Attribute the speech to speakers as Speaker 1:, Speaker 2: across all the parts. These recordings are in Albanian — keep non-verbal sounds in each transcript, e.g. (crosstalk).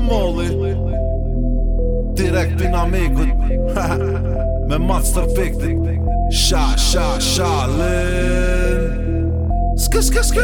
Speaker 1: molli Direkt pina megut (laughs) Me master fiktik Sha, sha, sha, lin Ske, ske, ske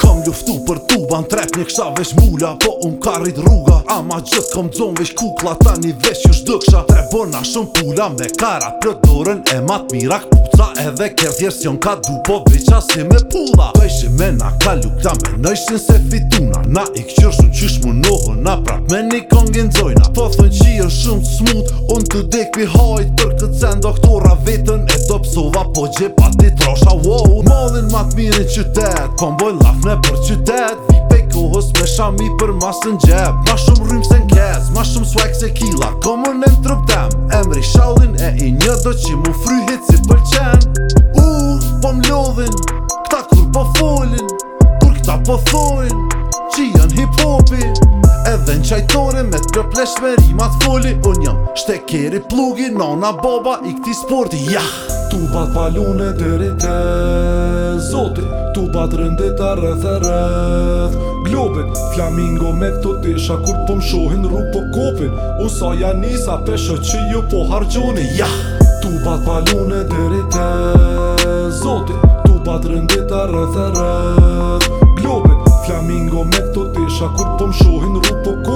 Speaker 1: Kom luftu për tuba në trep një kësha vesh mula Po unë ka rrit rruga Ama gjithë kom dzon vesh kukla Ta një vesh ju shdëksha Tre bona shumë pula Me kara për dorën e mat mirak Sa edhe kërdhjes jon ka du po veqa si me pulla Dojshë me na ka lukta me nëjshin se fituna Na i këqyrshun qysh më nohën na prap me një kongin zojna Po thënë që jën shumë smut Unë të dek pi hajt për këtë sen doktora vetën e do pësova Po gjepa ti trosha wow Modin mat mirin qytet Konvoj po lafne për qytet kohës me shami për masën gjep Ma shumë rrimë se nkez, ma shumë swag se kila Komën e në tërptem, emri shaldin e i një do që mu fryhit si pëlqen U, uh, po m'lodhin lodhin, këta kur po folin Kur këta po thoin, që janë hip-hopi Edhe në qajtore me të përplesh me rimat foli Unë jam shtekeri plugi, nona boba i këti sporti ja. Tu pat palune dërite, zoti Tu pat rëndita rëth e rëth
Speaker 2: Flamingo me këto tesha kur po shohin rrug po kopin Unë sa ja nisa peshe që ju po hargjoni ja! Tu bat balune dhe rite Zote, tu bat rëndita rëthe rëth flamingo me këto tesha kur po shohin rrug po kopin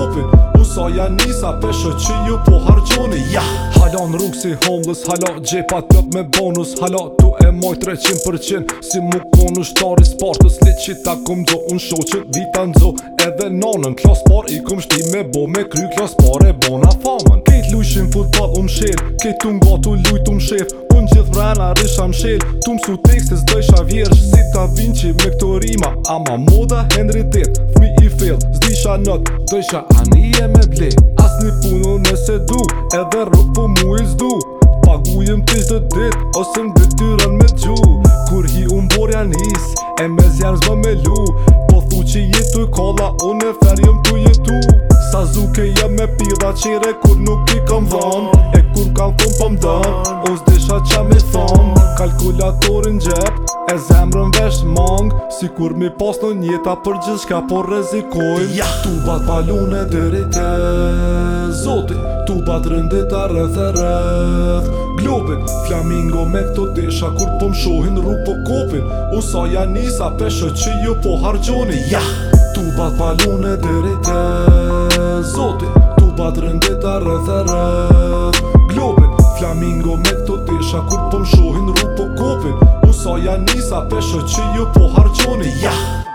Speaker 2: ja nisa Peshë që ju po hargjoni ja! Hala në rrugë si homeless Hala gjepa tëp me bonus Hala tu e moj 300% Si mu konu shtari sportës Lit që ta kum do unë show që vita nëzo Edhe nonën klas par i kum shti me bo Me kry klas par e bona famën Kejt lujshin futbol u mshel Kejt un nga lujt u mshef Unë gjithë vrana risha mshel Tu msu tekstis dëjsha vjersh Si ta vinqi me këto rima Ama moda Henry Ditt Fmi i fill Zdi isha nët, të isha ani e me ble As një puno nëse du, edhe rëpë mu i zdu Pagu jëm të dë dit, ose në dy me gju Kur hi unë borja janë e me zjarë zbë me lu Po thu që jetu i kolla, unë e fer jëm të jetu Sa zuke jem me pira qire, kur nuk i kam vënd E kur kam thonë pëm dënë, unë zdi qa me thon Kalkulatorin gjep, Me zemrën vesh mong Si kur mi pas në njeta për gjithë shka po rezikojnë ja. Tu bat balune dhe rite Zotit Tu rëndit a rëth e rëth Globin Flamingo me këto desha kur po shohin rrug po kopin Usa ja nisa peshe që ju po hargjoni ja. Tu bat balune dhe rite Zotit Tu bat rëndit a rëth e rëth Globin Flamingo me këto desha kur po shohin sa janisa Peshe që ju po harqoni Ja!